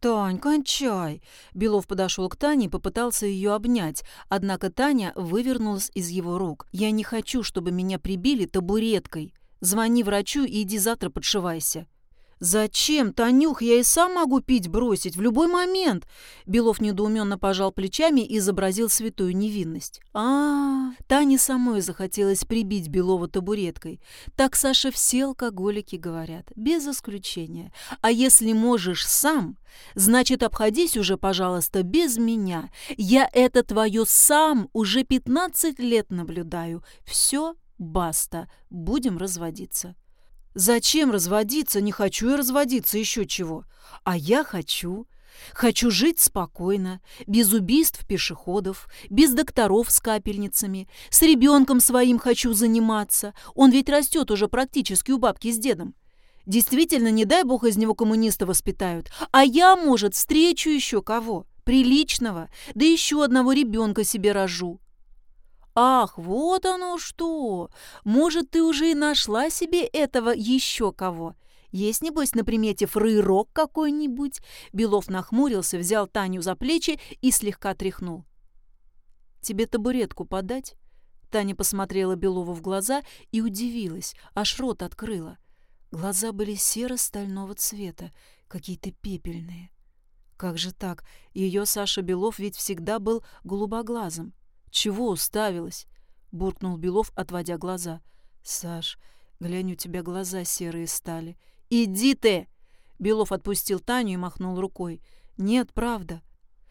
Тань, кончай!» Белов подошел к Тане и попытался ее обнять, однако Таня вывернулась из его рук. «Я не хочу, чтобы меня прибили табуреткой. Звони врачу и иди завтра подшивайся». «Зачем, Танюх? Я и сам могу пить бросить в любой момент!» Белов недоуменно пожал плечами и изобразил святую невинность. а, -а, Тане самой захотелось прибить Белова табуреткой. Так, Саша, все алкоголики говорят, без исключения. А если можешь сам, значит, обходись уже, пожалуйста, без меня. Я это твое сам уже 15 лет наблюдаю. Все, баста, будем разводиться. Зачем разводиться? Не хочу я разводиться, еще чего. А я хочу. Хочу жить спокойно, без убийств пешеходов, без докторов с капельницами. С ребенком своим хочу заниматься. Он ведь растет уже практически у бабки с дедом. Действительно, не дай бог из него коммуниста воспитают. А я, может, встречу еще кого? Приличного. Да еще одного ребенка себе рожу. «Ах, вот оно что! Может, ты уже и нашла себе этого еще кого? Есть, небось, на примете фрырок какой-нибудь?» Белов нахмурился, взял Таню за плечи и слегка тряхнул. «Тебе табуретку подать?» Таня посмотрела Белову в глаза и удивилась, аж рот открыла. Глаза были серо-стального цвета, какие-то пепельные. Как же так? Ее Саша Белов ведь всегда был голубоглазым. «Чего уставилась?» — буркнул Белов, отводя глаза. «Саш, глянь, у тебя глаза серые стали». «Иди ты!» Белов отпустил Таню и махнул рукой. «Нет, правда.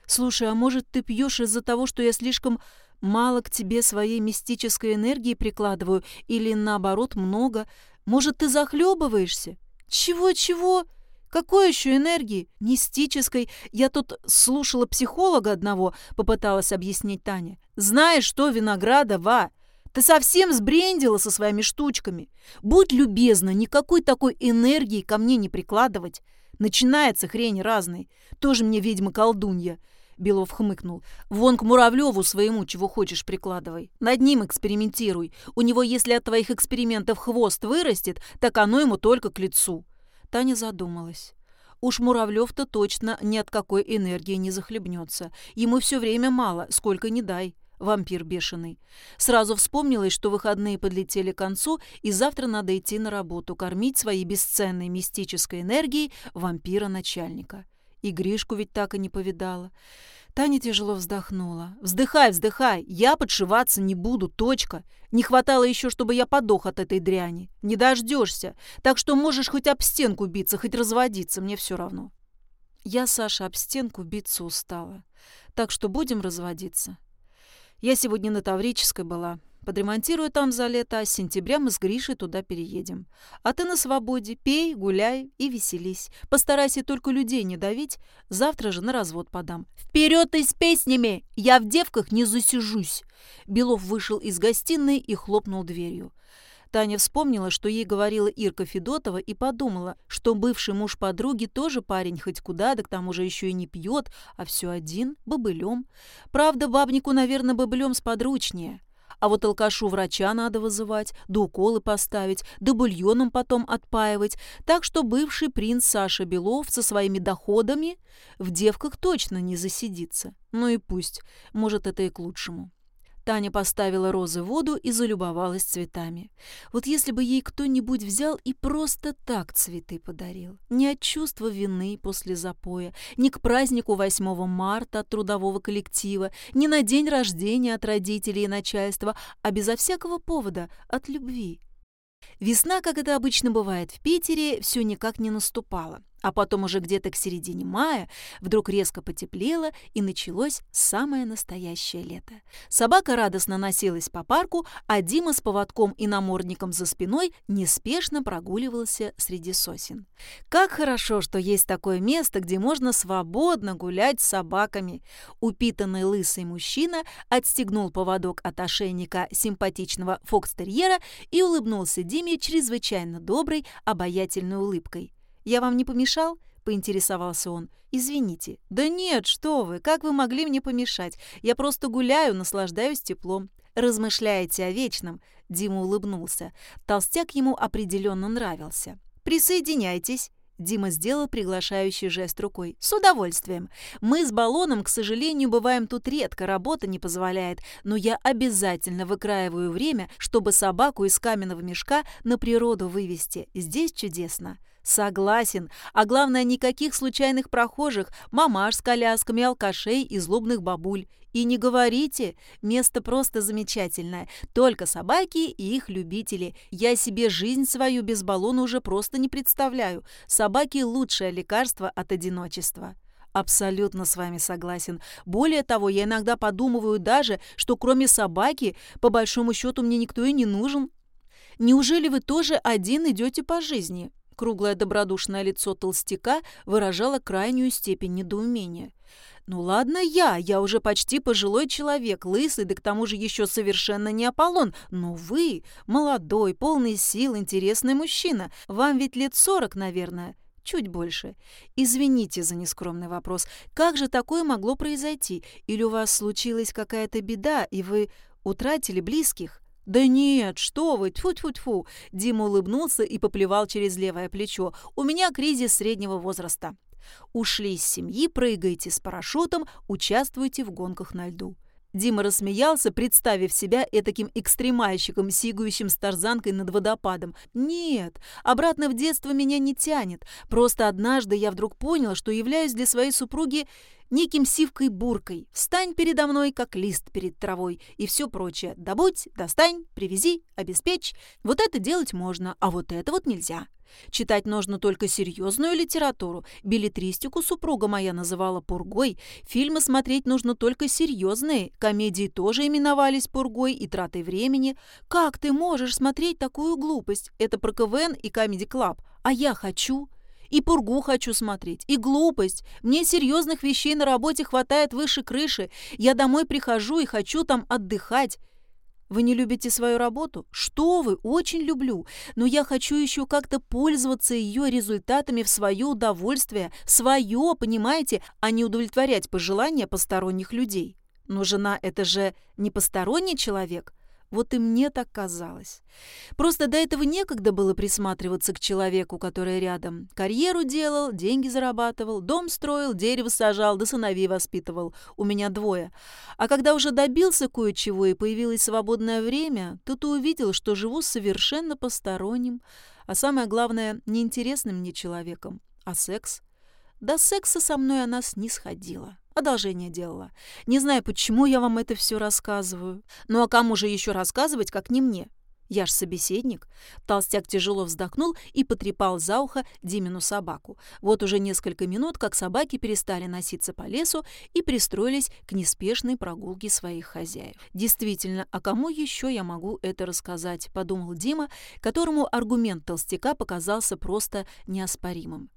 Слушай, а может, ты пьешь из-за того, что я слишком мало к тебе своей мистической энергии прикладываю, или, наоборот, много? Может, ты захлебываешься? Чего-чего?» Какой еще энергии? Мистической. Я тут слушала психолога одного, попыталась объяснить Таня. Знаешь что, Виноградова, ты совсем сбрендила со своими штучками. Будь любезна, никакой такой энергии ко мне не прикладывать. Начинается хрень разной. Тоже мне ведьма-колдунья. Белов хмыкнул. «Вон к Муравлеву своему чего хочешь прикладывай. Над ним экспериментируй. У него, если от твоих экспериментов хвост вырастет, так оно ему только к лицу». Таня задумалась. Уж Муравлев-то точно ни от какой энергии не захлебнется. Ему все время мало, сколько ни дай. Вампир бешеный. Сразу вспомнилось, что выходные подлетели к концу, и завтра надо идти на работу, кормить своей бесценной мистической энергией вампира-начальника. И Гришку ведь так и не повидала. Таня тяжело вздохнула. «Вздыхай, вздыхай! Я подшиваться не буду, точка! Не хватало еще, чтобы я подох от этой дряни. Не дождешься. Так что можешь хоть об стенку биться, хоть разводиться, мне все равно». Я, Саша, об стенку биться устала. Так что будем разводиться. Я сегодня на Таврической была. Подремонтирую там за лето, а с сентября мы с Гришей туда переедем. А ты на свободе, пей, гуляй и веселись. Постарайся только людей не давить, завтра же на развод подам. Вперед и с песнями! Я в девках не засижусь!» Белов вышел из гостиной и хлопнул дверью. Таня вспомнила, что ей говорила Ирка Федотова, и подумала, что бывший муж подруги тоже парень хоть куда, да к тому же еще и не пьет, а все один, бобылем. Правда, бабнику, наверное, бобылем сподручнее. А вот алкашу врача надо вызывать, да уколы поставить, да бульоном потом отпаивать. Так что бывший принц Саша Белов со своими доходами в девках точно не засидится. Ну и пусть, может, это и к лучшему. Таня поставила розы в воду и залюбовалась цветами. Вот если бы ей кто-нибудь взял и просто так цветы подарил. Не от чувства вины после запоя, не к празднику 8 марта от трудового коллектива, не на день рождения от родителей и начальства, а безо всякого повода от любви. Весна, как это обычно бывает в Питере, все никак не наступала. А потом уже где-то к середине мая вдруг резко потеплело, и началось самое настоящее лето. Собака радостно носилась по парку, а Дима с поводком и намордником за спиной неспешно прогуливался среди сосен. Как хорошо, что есть такое место, где можно свободно гулять с собаками. Упитанный лысый мужчина отстегнул поводок от ошейника симпатичного фокстерьера и улыбнулся Диме чрезвычайно доброй, обаятельной улыбкой. «Я вам не помешал?» — поинтересовался он. «Извините». «Да нет, что вы, как вы могли мне помешать? Я просто гуляю, наслаждаюсь теплом». «Размышляете о вечном?» — Дима улыбнулся. Толстяк ему определенно нравился. «Присоединяйтесь». Дима сделал приглашающий жест рукой. «С удовольствием. Мы с баллоном, к сожалению, бываем тут редко, работа не позволяет, но я обязательно выкраиваю время, чтобы собаку из каменного мешка на природу вывести. Здесь чудесно». Согласен. А главное, никаких случайных прохожих, мамаш с колясками, алкашей и злобных бабуль. И не говорите, место просто замечательное. Только собаки и их любители. Я себе жизнь свою без баллона уже просто не представляю. Собаки – лучшее лекарство от одиночества. Абсолютно с вами согласен. Более того, я иногда подумываю даже, что кроме собаки, по большому счету, мне никто и не нужен. Неужели вы тоже один идете по жизни? Круглое добродушное лицо толстяка выражало крайнюю степень недоумения. «Ну ладно я, я уже почти пожилой человек, лысый, да к тому же еще совершенно не Аполлон. Но вы, молодой, полный сил, интересный мужчина. Вам ведь лет сорок, наверное». Чуть больше. Извините за нескромный вопрос. Как же такое могло произойти? Или у вас случилась какая-то беда, и вы утратили близких? «Да нет, что вы, тьфу-тьфу-тьфу!» Дима улыбнулся и поплевал через левое плечо. «У меня кризис среднего возраста. Ушли из семьи, прыгаете с парашютом, участвуйте в гонках на льду». Дима рассмеялся, представив себя этаким экстремальщиком, сигающим с тарзанкой над водопадом. «Нет, обратно в детство меня не тянет. Просто однажды я вдруг понял, что являюсь для своей супруги неким сивкой-буркой. Встань передо мной, как лист перед травой, и все прочее. Добудь, достань, привези, обеспечь. Вот это делать можно, а вот это вот нельзя. Читать нужно только серьезную литературу. Билетристику супруга моя называла пургой. Фильмы смотреть нужно только серьезные. Комедии тоже именовались пургой и тратой времени. Как ты можешь смотреть такую глупость? Это про КВН и Comedy Club. А я хочу. И пургу хочу смотреть, и глупость. Мне серьезных вещей на работе хватает выше крыши. Я домой прихожу и хочу там отдыхать. Вы не любите свою работу? Что вы? Очень люблю. Но я хочу еще как-то пользоваться ее результатами в свое удовольствие. Свое, понимаете, а не удовлетворять пожелания посторонних людей. Но жена – это же не посторонний человек. Вот и мне так казалось. Просто до этого некогда было присматриваться к человеку, который рядом. Карьеру делал, деньги зарабатывал, дом строил, дерево сажал, да сыновей воспитывал. У меня двое. А когда уже добился кое-чего и появилось свободное время, тут и увидел, что живу совершенно посторонним, а самое главное, неинтересным мне человеком. А секс? До секса со мной она снисходила. Одолжение делала. Не знаю, почему я вам это все рассказываю. Ну а кому же еще рассказывать, как не мне? Я ж собеседник. Толстяк тяжело вздохнул и потрепал за ухо Димину собаку. Вот уже несколько минут, как собаки перестали носиться по лесу и пристроились к неспешной прогулке своих хозяев. Действительно, а кому еще я могу это рассказать, подумал Дима, которому аргумент толстяка показался просто неоспоримым.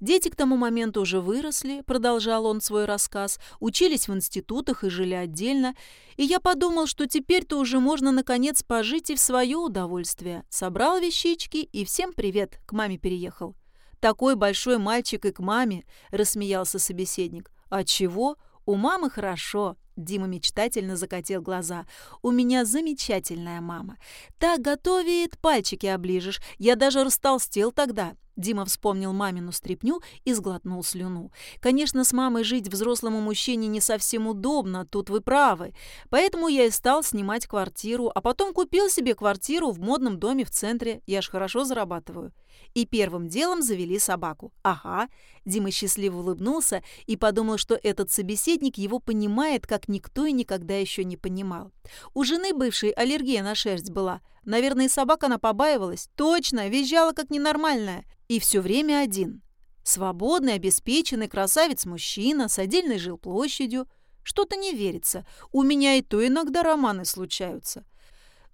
Дети к тому моменту уже выросли, продолжал он свой рассказ, учились в институтах и жили отдельно, и я подумал, что теперь-то уже можно наконец пожить и в свое удовольствие. Собрал вещички и всем привет, к маме переехал. Такой большой мальчик и к маме, рассмеялся собеседник. А чего? У мамы хорошо. Дима мечтательно закатил глаза. «У меня замечательная мама. Так готовит, пальчики оближешь. Я даже растолстел тогда. Дима вспомнил мамину стряпню и сглотнул слюну. «Конечно, с мамой жить взрослому мужчине не совсем удобно, тут вы правы. Поэтому я и стал снимать квартиру, а потом купил себе квартиру в модном доме в центре. Я ж хорошо зарабатываю». И первым делом завели собаку. «Ага». Дима счастливо улыбнулся и подумал, что этот собеседник его понимает, как никто и никогда еще не понимал. У жены бывшей аллергия на шерсть была. Наверное, собака она побаивалась. Точно, визжала как ненормальная. И все время один. Свободный, обеспеченный красавец-мужчина с отдельной жилплощадью. Что-то не верится. У меня и то иногда романы случаются.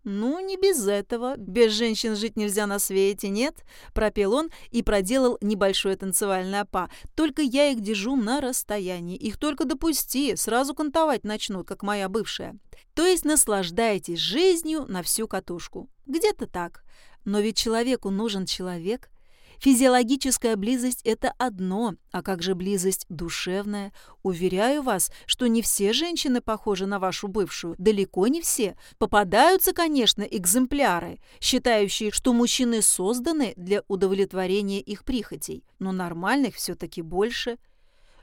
«Ну, не без этого. Без женщин жить нельзя на свете, нет?» – пропел он и проделал небольшое танцевальное па. «Только я их держу на расстоянии. Их только допусти, сразу кантовать начнут, как моя бывшая. То есть наслаждайтесь жизнью на всю катушку. Где-то так. Но ведь человеку нужен человек. Физиологическая близость – это одно, а как же близость душевная? Уверяю вас, что не все женщины похожи на вашу бывшую, далеко не все. Попадаются, конечно, экземпляры, считающие, что мужчины созданы для удовлетворения их прихотей, но нормальных все-таки больше.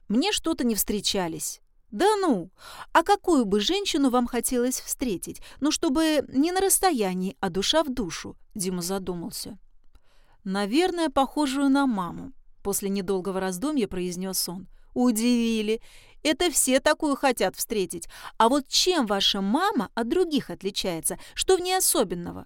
Мне что-то не встречались. «Да ну! А какую бы женщину вам хотелось встретить? Ну, чтобы не на расстоянии, а душа в душу?» Дима задумался. «Наверное, похожую на маму», — после недолгого раздумья произнес он. «Удивили. Это все такую хотят встретить. А вот чем ваша мама от других отличается? Что в ней особенного?»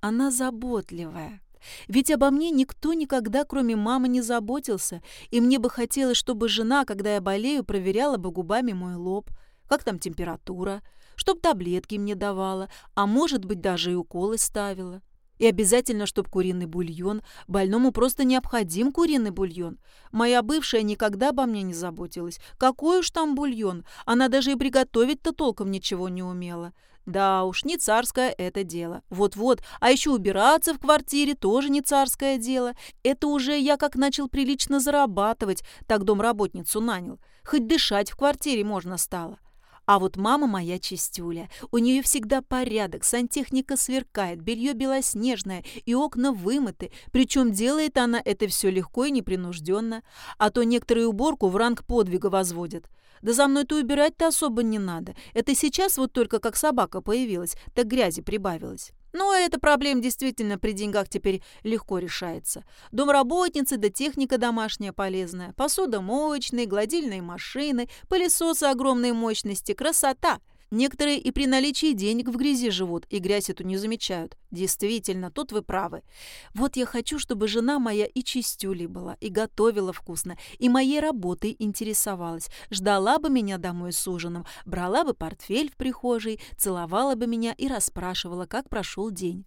«Она заботливая», ведь обо мне никто никогда, кроме мамы, не заботился, и мне бы хотелось, чтобы жена, когда я болею, проверяла бы губами мой лоб, как там температура, чтоб таблетки мне давала, а может быть, даже и уколы ставила. И обязательно, чтоб куриный бульон. Больному просто необходим куриный бульон. Моя бывшая никогда обо мне не заботилась. Какой уж там бульон? Она даже и приготовить-то толком ничего не умела. Да уж, не царское это дело. Вот-вот, а еще убираться в квартире тоже не царское дело. Это уже я как начал прилично зарабатывать, так домработницу нанял. Хоть дышать в квартире можно стало. А вот мама моя чистюля. У нее всегда порядок, сантехника сверкает, белье белоснежное и окна вымыты. Причем делает она это все легко и непринужденно. А то некоторые уборку в ранг подвига возводят. Да за мной-то убирать-то особо не надо. Это сейчас вот только как собака появилась, так грязи прибавилось. Но эта проблема действительно при деньгах теперь легко решается. Домработницы да техника домашняя полезная, посудомоечные, гладильные машины, пылесосы огромной мощности, красота – Некоторые и при наличии денег в грязи живут, и грязь эту не замечают. Действительно, тут вы правы. Вот я хочу, чтобы жена моя и чистюлей была, и готовила вкусно, и моей работой интересовалась, ждала бы меня домой с ужином, брала бы портфель в прихожей, целовала бы меня и расспрашивала, как прошел день.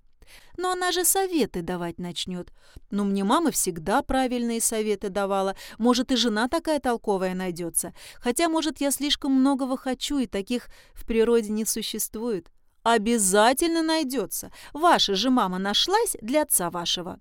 Но она же советы давать начнет. Но мне мама всегда правильные советы давала. Может, и жена такая толковая найдется. Хотя, может, я слишком многого хочу, и таких в природе не существует. Обязательно найдется. Ваша же мама нашлась для отца вашего.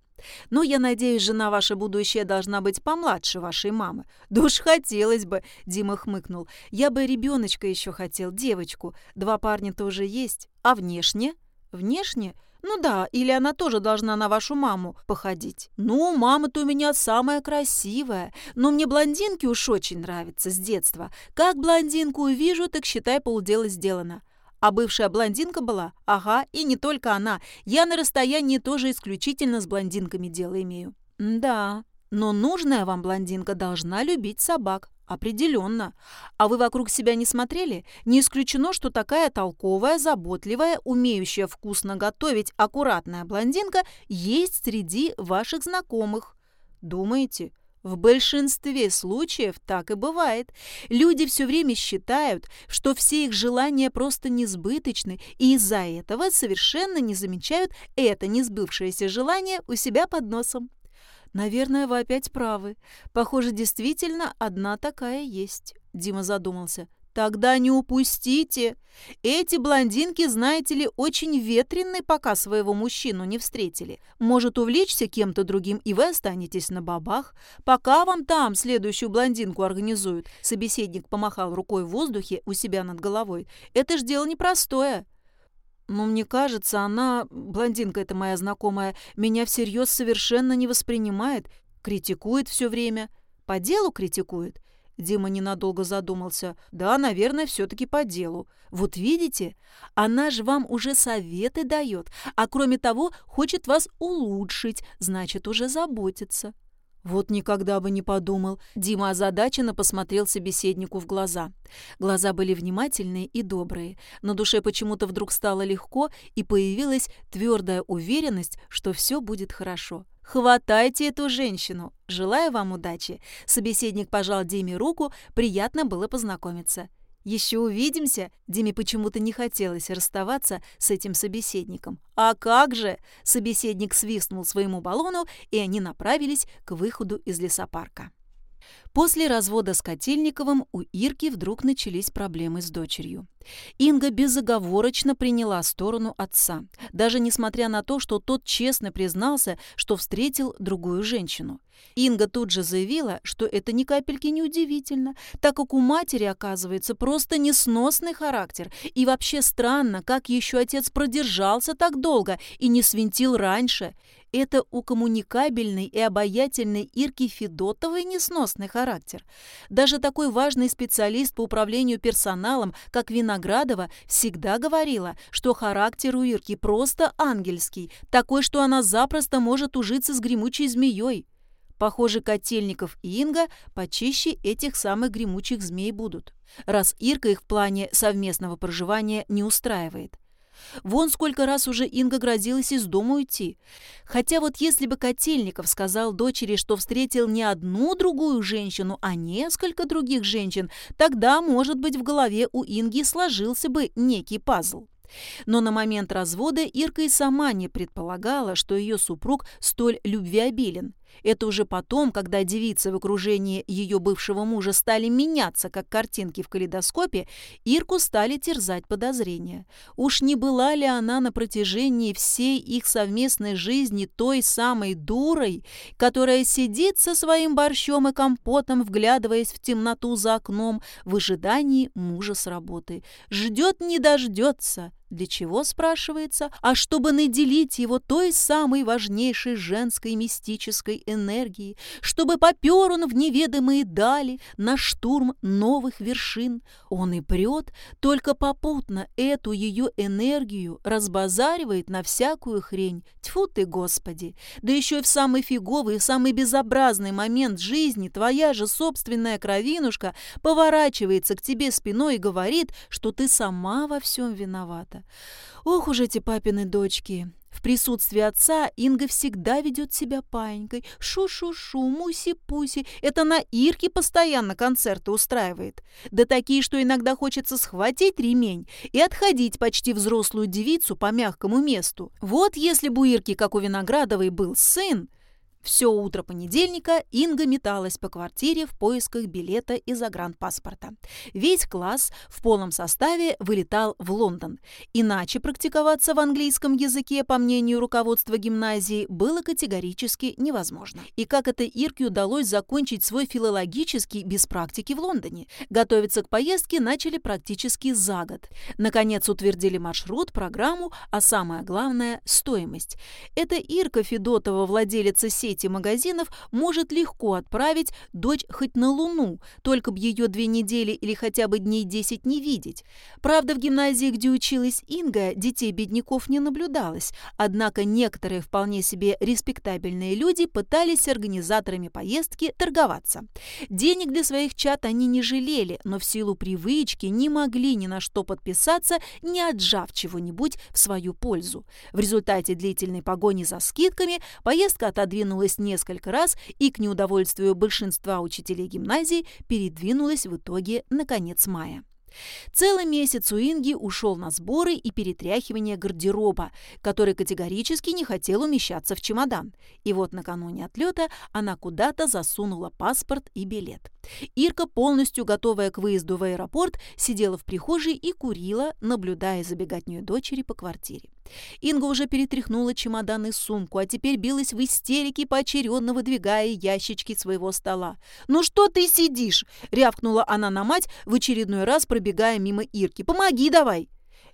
Но я надеюсь, жена ваша будущая должна быть помладше вашей мамы. Да уж хотелось бы, Дима хмыкнул. Я бы ребеночка еще хотел, девочку. Два парня-то уже есть. А внешне? Внешне? Ну да, или она тоже должна на вашу маму походить. Ну, мама-то у меня самая красивая. Но мне блондинки уж очень нравятся с детства. Как блондинку увижу, так считай, полдела сделано. А бывшая блондинка была? Ага, и не только она. Я на расстоянии тоже исключительно с блондинками дело имею. Да, но нужная вам блондинка должна любить собак. Определенно. А вы вокруг себя не смотрели? Не исключено, что такая толковая, заботливая, умеющая вкусно готовить аккуратная блондинка есть среди ваших знакомых. Думаете? В большинстве случаев так и бывает. Люди все время считают, что все их желания просто несбыточны, и из-за этого совершенно не замечают это несбывшееся желание у себя под носом. «Наверное, вы опять правы. Похоже, действительно, одна такая есть», — Дима задумался. «Тогда не упустите. Эти блондинки, знаете ли, очень ветрены, пока своего мужчину не встретили. Может увлечься кем-то другим, и вы останетесь на бабах. Пока вам там следующую блондинку организуют». Собеседник помахал рукой в воздухе у себя над головой. «Это ж дело непростое. Но мне кажется, она, блондинка эта моя знакомая, меня всерьез совершенно не воспринимает, критикует все время. По делу критикует. Дима ненадолго задумался. Да, наверное, все-таки по делу. Вот видите, она же вам уже советы дает, а кроме того, хочет вас улучшить, значит, уже заботится. Вот никогда бы не подумал. Дима озадаченно посмотрел собеседнику в глаза. Глаза были внимательные и добрые. На душе почему-то вдруг стало легко, и появилась твердая уверенность, что все будет хорошо. «Хватайте эту женщину! Желаю вам удачи!» Собеседник пожал Диме руку, приятно было познакомиться. Еще увидимся?» Диме почему-то не хотелось расставаться с этим собеседником. «А как же?» Собеседник свистнул своему баллону, и они направились к выходу из лесопарка. После развода с Котельниковым у Ирки вдруг начались проблемы с дочерью. Инга безоговорочно приняла сторону отца, даже несмотря на то, что тот честно признался, что встретил другую женщину. Инга тут же заявила, что это ни капельки не удивительно, так как у матери, оказывается, просто несносный характер. И вообще странно, как еще отец продержался так долго и не свинтил раньше. Это у коммуникабельной и обаятельной Ирки Федотовой несносный характер. Даже такой важный специалист по управлению персоналом, как Виноградова, всегда говорила, что характер у Ирки просто ангельский, такой, что она запросто может ужиться с гремучей змеей. Похоже, Котельников и Инга почище этих самых гремучих змей будут, раз Ирка их в плане совместного проживания не устраивает. Вон сколько раз уже Инга грозилась из дома уйти. Хотя вот если бы Котельников сказал дочери, что встретил не одну другую женщину, а несколько других женщин, тогда, может быть, в голове у Инги сложился бы некий пазл. Но на момент развода Ирка и сама не предполагала, что ее супруг столь любвеобилен. Это уже потом, когда девицы в окружении ее бывшего мужа стали меняться, как картинки в калейдоскопе, Ирку стали терзать подозрения. Уж не была ли она на протяжении всей их совместной жизни той самой дурой, которая сидит со своим борщом и компотом, вглядываясь в темноту за окном, в ожидании мужа с работы. Ждет не дождется, для чего, спрашивается? А чтобы наделить его той самой важнейшей женской мистической энергией, чтобы попер он в неведомые дали на штурм новых вершин. Он и прет, только попутно эту ее энергию разбазаривает на всякую хрень. Тьфу ты, Господи! Да еще и в самый фиговый, в самый безобразный момент жизни твоя же собственная кровинушка поворачивается к тебе спиной и говорит, что ты сама во всем виновата. Ох уж эти папины дочки! В присутствии отца Инга всегда ведет себя паинькой. Шу-шу-шу, муси-пуси. Это на Ирке постоянно концерты устраивает. Да такие, что иногда хочется схватить ремень и отходить почти взрослую девицу по мягкому месту. Вот если бы у Ирки, как у Виноградовой, был сын, все утро понедельника Инга металась по квартире в поисках билета и загранпаспорта. Весь класс в полном составе вылетал в Лондон. Иначе практиковаться в английском языке, по мнению руководства гимназии, было категорически невозможно. И как это Ирке удалось закончить свой филологический без практики в Лондоне? Готовиться к поездке начали практически за год. Наконец утвердили маршрут, программу, а самое главное – стоимость. Это Ирка Федотова, владелица сети сети магазинов может легко отправить дочь хоть на Луну, только б ее две недели или хотя бы дней десять не видеть. Правда, в гимназии, где училась Инга, детей бедняков не наблюдалось, однако некоторые вполне себе респектабельные люди пытались с организаторами поездки торговаться. Денег для своих чат они не жалели, но в силу привычки не могли ни на что подписаться, не отжав чего-нибудь в свою пользу. В результате длительной погони за скидками поездка отодвинулась передвинулась несколько раз и, к неудовольствию большинства учителей гимназии, передвинулась в итоге на конец мая. Целый месяц у Инги ушел на сборы и перетряхивание гардероба, который категорически не хотел умещаться в чемодан. И вот накануне отлета она куда-то засунула паспорт и билет. Ирка, полностью готовая к выезду в аэропорт, сидела в прихожей и курила, наблюдая за беготней дочери по квартире. Инга уже перетряхнула чемодан и сумку, а теперь билась в истерике, поочередно выдвигая ящички своего стола. «Ну что ты сидишь?» — рявкнула она на мать, в очередной раз пробегая мимо Ирки. «Помоги давай!»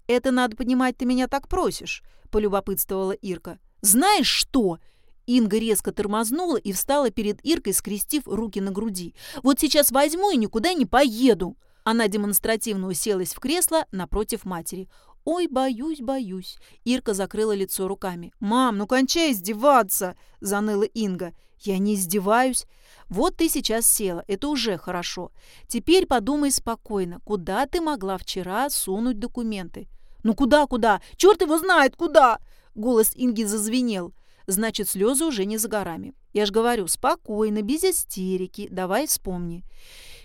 «Это надо понимать, ты меня так просишь», — полюбопытствовала Ирка. «Знаешь что?» Инга резко тормознула и встала перед Иркой, скрестив руки на груди. «Вот сейчас возьму и никуда не поеду!» Она демонстративно уселась в кресло напротив матери. «Ой, боюсь, боюсь!» Ирка закрыла лицо руками. «Мам, ну кончай издеваться!» – заныла Инга. «Я не издеваюсь. Вот ты сейчас села, это уже хорошо. Теперь подумай спокойно, куда ты могла вчера сунуть документы?» «Ну куда-куда? Черт его знает, куда!» Голос Инги зазвенел значит, слезы уже не за горами. Я ж говорю, спокойно, без истерики, давай вспомни.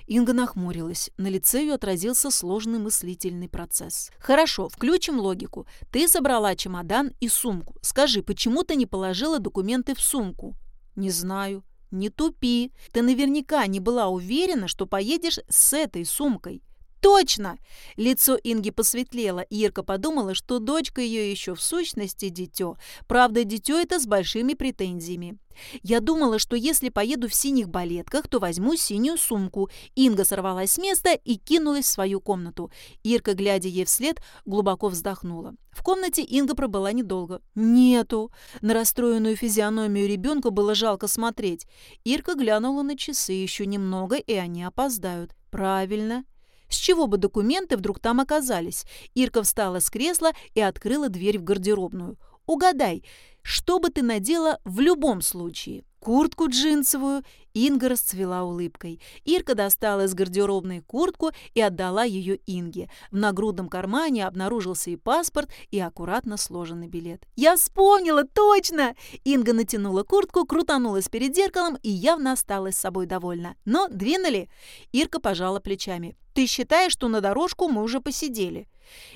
Инга нахмурилась. На лице ее отразился сложный мыслительный процесс. «Хорошо, включим логику. Ты собрала чемодан и сумку. Скажи, почему ты не положила документы в сумку?» «Не знаю». Не тупи. Ты наверняка не была уверена, что поедешь с этой сумкой. Точно! Лицо Инги посветлело, и Ирка подумала, что дочка ее еще в сущности дитё. Правда, дитё это с большими претензиями. Я думала, что если поеду в синих балетках, то возьму синюю сумку. Инга сорвалась с места и кинулась в свою комнату. Ирка, глядя ей вслед, глубоко вздохнула. В комнате Инга пробыла недолго. «Нету!» На расстроенную физиономию ребенка было жалко смотреть. Ирка глянула на часы. Еще немного, и они опоздают. «Правильно!» С чего бы документы вдруг там оказались? Ирка встала с кресла и открыла дверь в гардеробную. «Угадай, что бы ты надела в любом случае?» куртку джинсовую. Инга расцвела улыбкой. Ирка достала из гардеробной куртку и отдала ее Инге. В нагрудном кармане обнаружился и паспорт, и аккуратно сложенный билет. «Я вспомнила, точно!» Инга натянула куртку, крутанулась перед зеркалом и явно осталась с собой довольна. «Но двинули?» Ирка пожала плечами. «Ты считаешь, что на дорожку мы уже посидели?»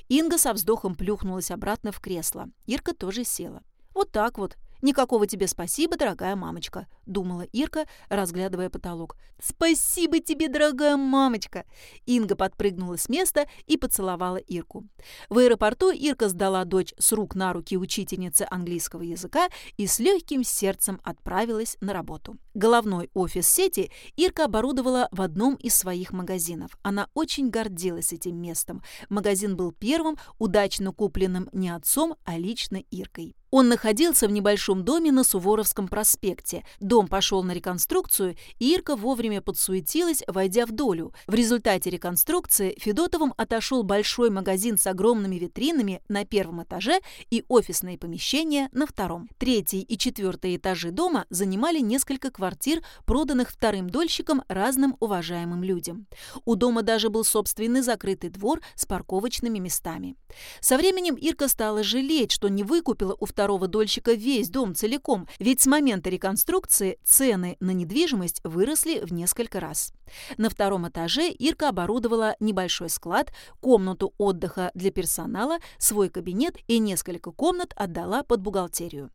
Инга со вздохом плюхнулась обратно в кресло. Ирка тоже села. «Вот так вот. «Никакого тебе спасибо, дорогая мамочка», — думала Ирка, разглядывая потолок. «Спасибо тебе, дорогая мамочка!» Инга подпрыгнула с места и поцеловала Ирку. В аэропорту Ирка сдала дочь с рук на руки учительницы английского языка и с легким сердцем отправилась на работу. Головной офис сети Ирка оборудовала в одном из своих магазинов. Она очень гордилась этим местом. Магазин был первым, удачно купленным не отцом, а лично Иркой. Он находился в небольшом доме на Суворовском проспекте. Дом пошел на реконструкцию, и Ирка вовремя подсуетилась, войдя в долю. В результате реконструкции Федотовым отошел большой магазин с огромными витринами на первом этаже и офисные помещения на втором. Третий и четвертый этажи дома занимали несколько квартир, проданных вторым дольщиком разным уважаемым людям. У дома даже был собственный закрытый двор с парковочными местами. Со временем Ирка стала жалеть, что не выкупила у второго дольщика весь дом целиком, ведь с момента реконструкции цены на недвижимость выросли в несколько раз. На втором этаже Ирка оборудовала небольшой склад, комнату отдыха для персонала, свой кабинет и несколько комнат отдала под бухгалтерию.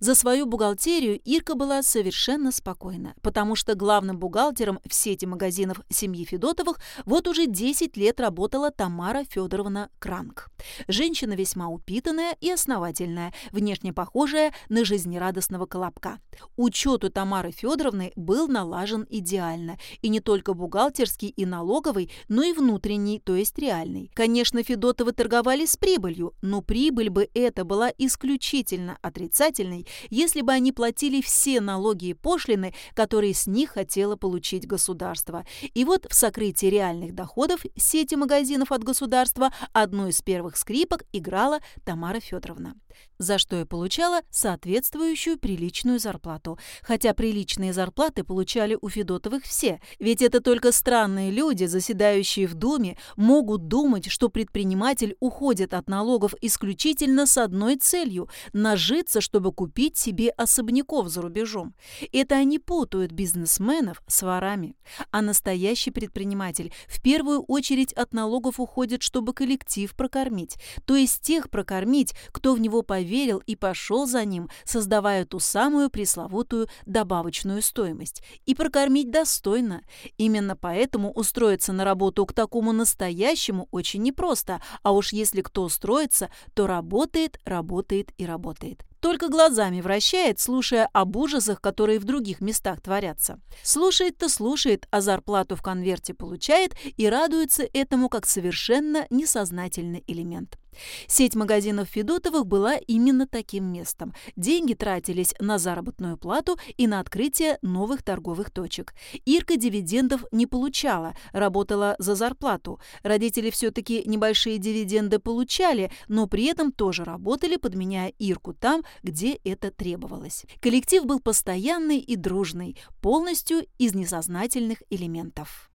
За свою бухгалтерию Ирка была совершенно спокойна, потому что главным бухгалтером в сети магазинов семьи Федотовых вот уже 10 лет работала Тамара Федоровна Кранк. Женщина весьма упитанная и основательная, в внешне похожая на жизнерадостного колобка. Учет у Тамары Федоровны был налажен идеально, и не только бухгалтерский и налоговый, но и внутренний, то есть реальный. Конечно, Федотовы торговали с прибылью, но прибыль бы эта была исключительно отрицательной, если бы они платили все налоги и пошлины, которые с них хотело получить государство. И вот в сокрытии реальных доходов сети магазинов от государства одну из первых скрипок играла Тамара Федоровна за что и получала соответствующую приличную зарплату. Хотя приличные зарплаты получали у Федотовых все, ведь это только странные люди, заседающие в Думе, могут думать, что предприниматель уходит от налогов исключительно с одной целью – нажиться, чтобы купить себе особняков за рубежом. Это они путают бизнесменов с ворами. А настоящий предприниматель в первую очередь от налогов уходит, чтобы коллектив прокормить, то есть тех прокормить, кто в него поверил и пошел за ним, создавая ту самую пресловутую добавочную стоимость. И прокормить достойно. Именно поэтому устроиться на работу к такому настоящему очень непросто, а уж если кто устроится, то работает, работает и работает. Только глазами вращает, слушая об ужасах, которые в других местах творятся. Слушает-то слушает, а зарплату в конверте получает и радуется этому как совершенно несознательный элемент. Сеть магазинов Федотовых была именно таким местом. Деньги тратились на заработную плату и на открытие новых торговых точек. Ирка дивидендов не получала, работала за зарплату. Родители все-таки небольшие дивиденды получали, но при этом тоже работали, подменяя Ирку там, где это требовалось. Коллектив был постоянный и дружный, полностью из несознательных элементов.